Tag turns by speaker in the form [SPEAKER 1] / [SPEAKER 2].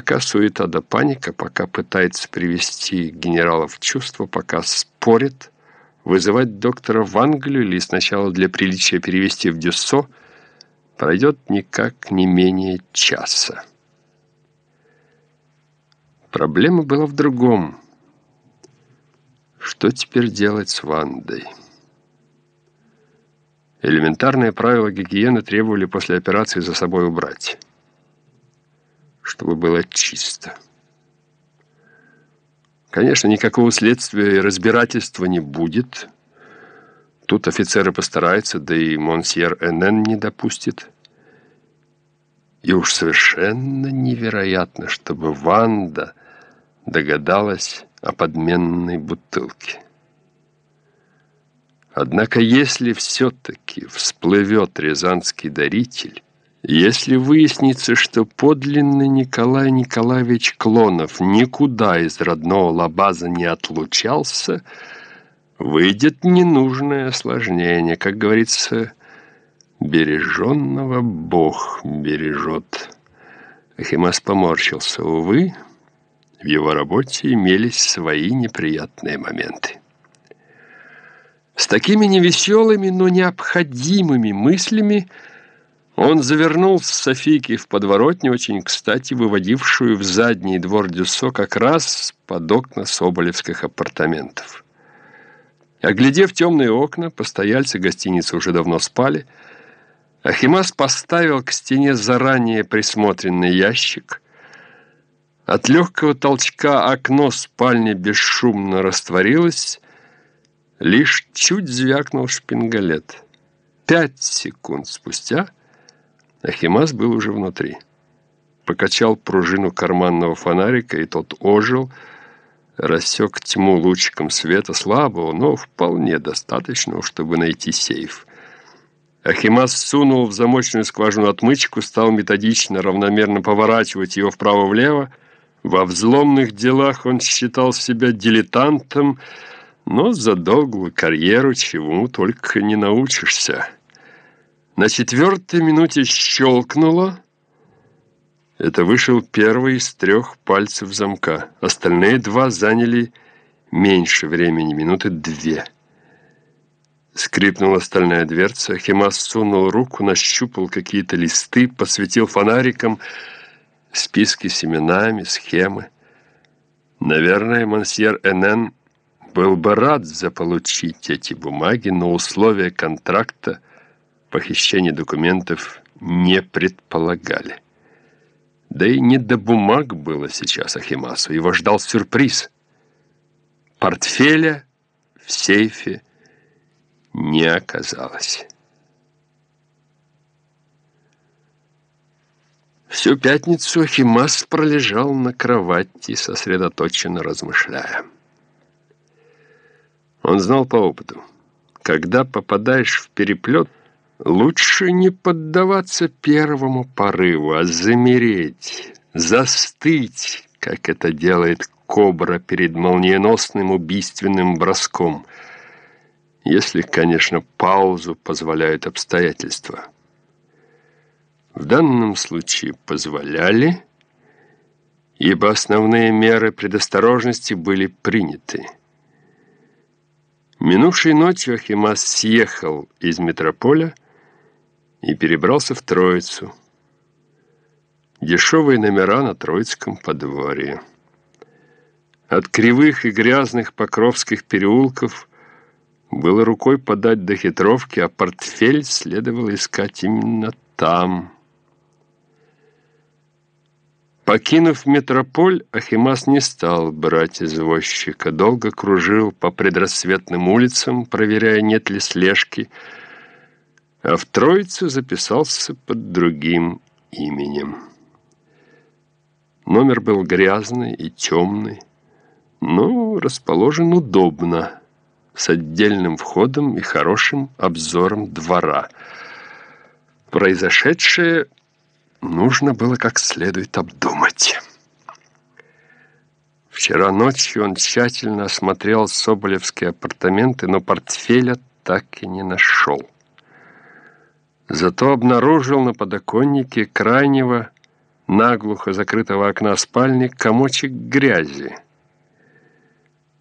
[SPEAKER 1] пока суета да паника, пока пытается привести генерала в чувство, пока спорит, вызывать доктора в Англию или сначала для приличия перевести в Дюссо, пройдет никак не менее часа. Проблема была в другом. Что теперь делать с Вандой? Элементарные правила гигиены требовали после операции за собой убрать, чтобы было чисто. Конечно, никакого следствия и разбирательства не будет. Тут офицеры постараются, да и монсьер Энн не допустит. И уж совершенно невероятно, чтобы Ванда догадалась о подменной бутылке. Однако если все-таки всплывет рязанский даритель, если выяснится, что подлинный Николай Николаевич Клонов никуда из родного Лабаза не отлучался, выйдет ненужное осложнение. Как говорится, береженного Бог бережет. Ахимас поморщился. Увы, в его работе имелись свои неприятные моменты. С такими невеселыми, но необходимыми мыслями он завернул с Софийки в подворотню, очень кстати выводившую в задний двор Дюссо как раз под окна соболевских апартаментов. Оглядев темные окна, постояльцы гостиницы уже давно спали, Ахимас поставил к стене заранее присмотренный ящик. От легкого толчка окно спальни бесшумно растворилось, Лишь чуть звякнул шпингалет. Пять секунд спустя Ахимас был уже внутри. Покачал пружину карманного фонарика, и тот ожил, рассек тьму лучиком света слабого, но вполне достаточного, чтобы найти сейф. Ахимас сунул в замочную скважину отмычку, стал методично, равномерно поворачивать ее вправо-влево. Во взломных делах он считал себя дилетантом, но за долгую карьеру чему только не научишься. На четвертой минуте щелкнуло. Это вышел первый из трех пальцев замка. Остальные два заняли меньше времени, минуты две. Скрипнула стальная дверца. Химас сунул руку, нащупал какие-то листы, посветил фонариком списки с именами, схемы. Наверное, мансьер Энн был бы рад заполучить эти бумаги, но условия контракта похищения документов не предполагали. Да и не до бумаг было сейчас Ахимасу. Его ждал сюрприз. Портфеля в сейфе не оказалось. Всю пятницу Ахимас пролежал на кровати, сосредоточенно размышляя. Он знал по опыту. Когда попадаешь в переплет, лучше не поддаваться первому порыву, а замереть, застыть, как это делает кобра перед молниеносным убийственным броском, если, конечно, паузу позволяют обстоятельства. В данном случае позволяли, ибо основные меры предосторожности были приняты. Минувшей ночью Ахимас съехал из метрополя и перебрался в Троицу. Дешевые номера на Троицком подворье. От кривых и грязных покровских переулков было рукой подать до хитровки, а портфель следовало искать именно там – Покинув метрополь, Ахимас не стал брать извозчика. Долго кружил по предрассветным улицам, проверяя, нет ли слежки, а в Троицу записался под другим именем. Номер был грязный и темный, но расположен удобно, с отдельным входом и хорошим обзором двора. Произошедшее нужно было как следует обдумать. Вчера ночью он тщательно осмотрел соболевские апартаменты, но портфеля так и не нашел. Зато обнаружил на подоконнике крайнего наглухо закрытого окна спальни комочек грязи —